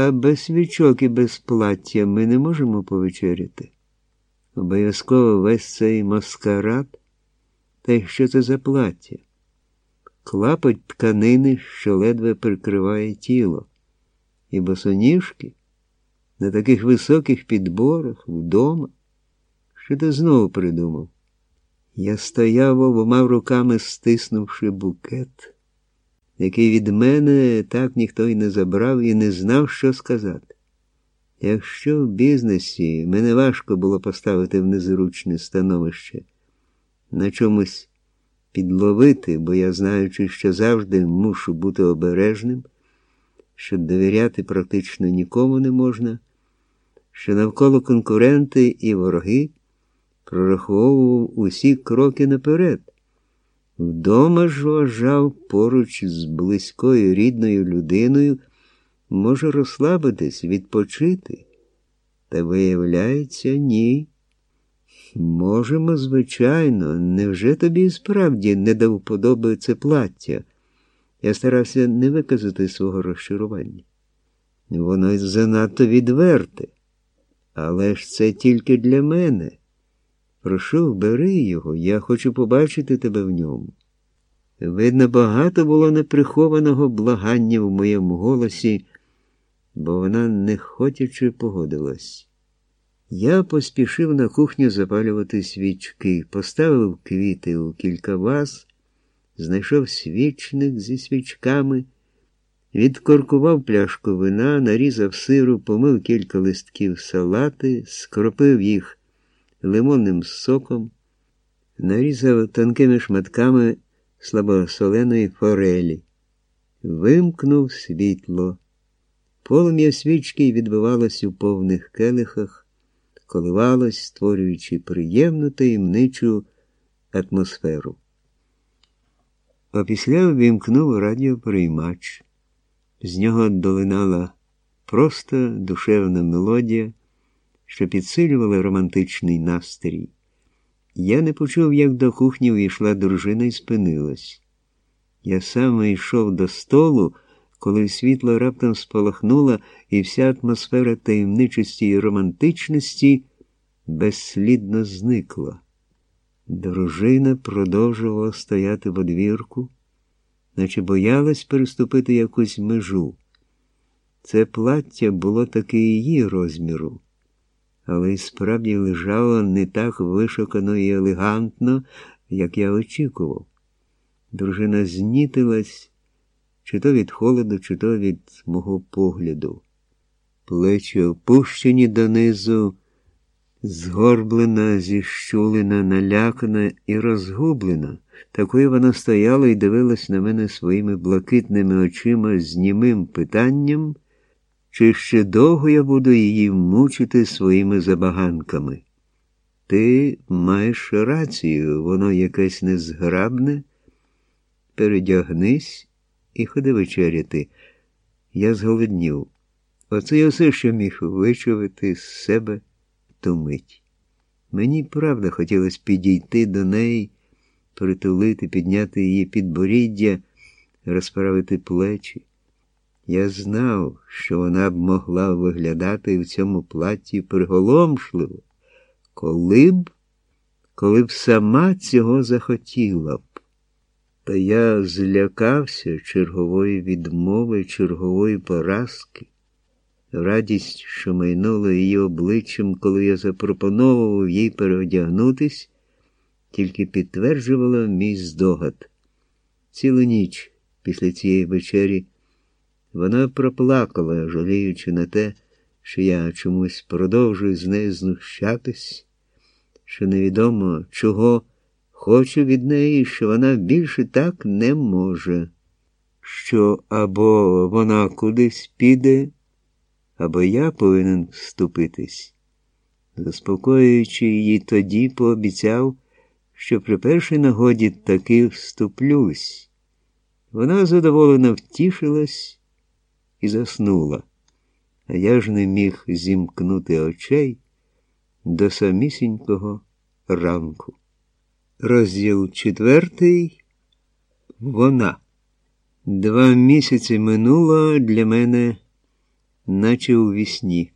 А без свічок і без плаття ми не можемо повечеряти. Обов'язково весь цей маскарад. Та й що це за плаття? Клапоть тканини, що ледве прикриває тіло, і босоніжки на таких високих підборах вдома. Що ти знову придумав? Я стояв обома руками, стиснувши букет, який від мене так ніхто й не забрав і не знав, що сказати. Якщо в бізнесі мене важко було поставити в незручне становище, на чомусь підловити, бо я знаючи, що завжди мушу бути обережним, що довіряти практично нікому не можна, що навколо конкуренти і вороги прораховував усі кроки наперед. Вдома ж вважав поруч з близькою рідною людиною, може розслабитись, відпочити. Та виявляється, ні. Можемо, звичайно, невже тобі справді не до вподоби це плаття? Я старався не виказати свого розчарування. Воно занадто відверте, але ж це тільки для мене. Прошу, бери його, я хочу побачити тебе в ньому. Видно, багато було неприхованого благання в моєму голосі, бо вона нехотячи погодилась. Я поспішив на кухню запалювати свічки, поставив квіти у кілька ваз, знайшов свічник зі свічками, відкоркував пляшку вина, нарізав сиру, помив кілька листків салати, скропив їх лимонним соком, нарізав тонкими шматками слабосоленої форелі, вимкнув світло. Полум'я свічки відбивалось у повних келихах, коливалось, створюючи приємну таємничу атмосферу. Опісля ввімкнув радіоприймач. З нього долинала просто душевна мелодія що підсилювали романтичний настрій. Я не почув, як до кухні увійшла дружина і спинилась. Я саме йшов до столу, коли світло раптом спалахнуло, і вся атмосфера таємничості і романтичності безслідно зникла. Дружина продовжувала стояти в одвірку, наче боялась переступити якусь межу. Це плаття було таки її розміру але й справді лежало не так вишукано і елегантно, як я очікував. Дружина знітилась, чи то від холоду, чи то від мого погляду. Плечі опущені донизу, згорблена, зіщулена, налякана і розгублена. Такою вона стояла і дивилась на мене своїми блакитними очима з німим питанням. Чи ще довго я буду її мучити своїми забаганками? Ти маєш рацію, воно якесь незграбне. Передягнись і ходи вечеряти. Я зголоднів. Оце я все, що міг вичувати з себе ту мить. Мені правда хотілося підійти до неї, притулити, підняти її підборіддя, розправити плечі. Я знав, що вона б могла виглядати в цьому платі приголомшливо, коли б, коли б сама цього захотіла б. Та я злякався чергової відмови, чергової поразки. Радість, що майнула її обличчям, коли я запропонував їй переодягнутись, тільки підтверджувала мій здогад. Цілу ніч після цієї вечері. Вона проплакала, жаліючи на те, що я чомусь продовжую з нею знущатись, що невідомо чого хочу від неї, що вона більше так не може, що або вона кудись піде, або я повинен вступитись. Заспокоюючи її, тоді пообіцяв, що при першій нагоді таки вступлюсь. Вона задоволено втішилась і заснула, а я ж не міг зімкнути очей до самісінького ранку. Розділ четвертий вона. Два місяці минуло для мене наче у вісні.